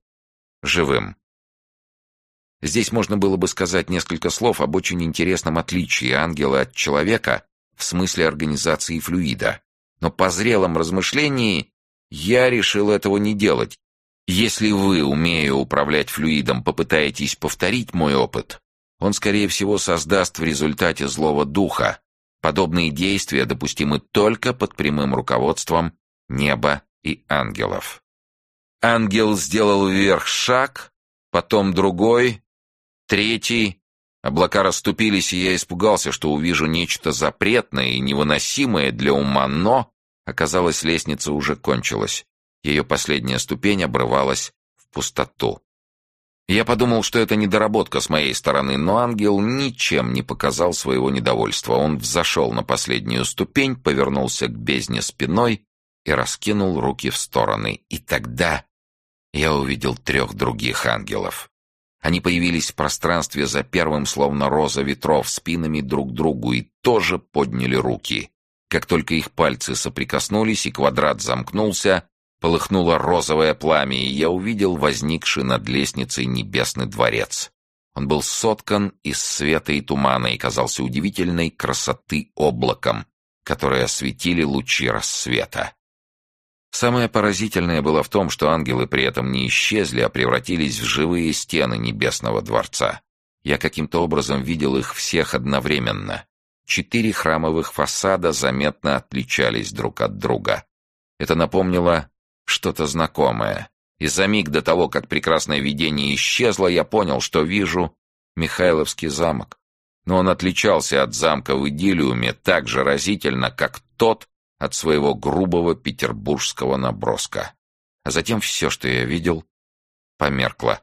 живым. Здесь можно было бы сказать несколько слов об очень интересном отличии ангела от человека в смысле организации флюида. Но по зрелом размышлении я решил этого не делать. Если вы, умея управлять флюидом, попытаетесь повторить мой опыт, он, скорее всего, создаст в результате злого духа. Подобные действия допустимы только под прямым руководством неба и ангелов. Ангел сделал вверх шаг, потом другой, Третий. Облака расступились, и я испугался, что увижу нечто запретное и невыносимое для ума, но... Оказалось, лестница уже кончилась. Ее последняя ступень обрывалась в пустоту. Я подумал, что это недоработка с моей стороны, но ангел ничем не показал своего недовольства. Он взошел на последнюю ступень, повернулся к бездне спиной и раскинул руки в стороны. И тогда я увидел трех других ангелов. Они появились в пространстве за первым, словно роза ветров, спинами друг к другу и тоже подняли руки. Как только их пальцы соприкоснулись и квадрат замкнулся, полыхнуло розовое пламя, и я увидел возникший над лестницей небесный дворец. Он был соткан из света и тумана и казался удивительной красоты облаком, которые осветили лучи рассвета. Самое поразительное было в том, что ангелы при этом не исчезли, а превратились в живые стены небесного дворца. Я каким-то образом видел их всех одновременно. Четыре храмовых фасада заметно отличались друг от друга. Это напомнило что-то знакомое. И за миг до того, как прекрасное видение исчезло, я понял, что вижу Михайловский замок. Но он отличался от замка в идиллиуме так же разительно, как тот от своего грубого петербургского наброска. А затем все, что я видел, померкло.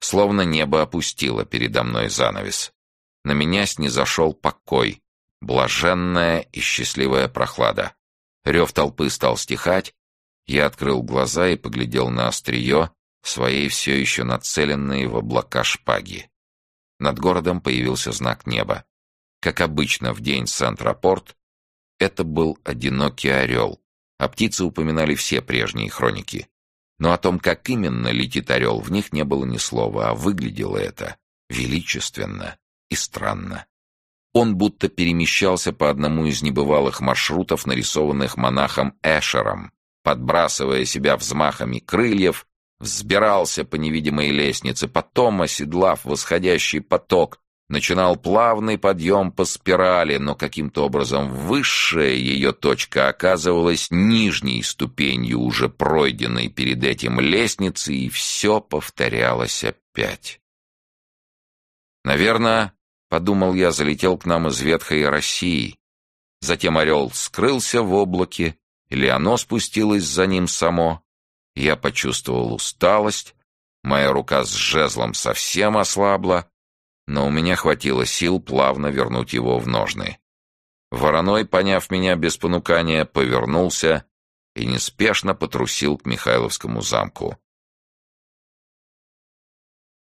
Словно небо опустило передо мной занавес. На меня снизошел покой, блаженная и счастливая прохлада. Рев толпы стал стихать, я открыл глаза и поглядел на острие своей все еще нацеленной в облака шпаги. Над городом появился знак неба. Как обычно в день Сент-Рапорт, это был одинокий орел, а птицы упоминали все прежние хроники. Но о том, как именно летит орел, в них не было ни слова, а выглядело это величественно и странно. Он будто перемещался по одному из небывалых маршрутов, нарисованных монахом Эшером, подбрасывая себя взмахами крыльев, взбирался по невидимой лестнице, потом, оседлав восходящий поток, начинал плавный подъем по спирали, но каким-то образом высшая ее точка оказывалась нижней ступенью уже пройденной перед этим лестницы, и все повторялось опять. Наверное, подумал я, залетел к нам из ветхой России. Затем орел скрылся в облаке, или оно спустилось за ним само. Я почувствовал усталость, моя рука с жезлом совсем ослабла, но у меня хватило сил плавно вернуть его в ножны. Вороной, поняв меня без понукания, повернулся и неспешно потрусил к Михайловскому замку.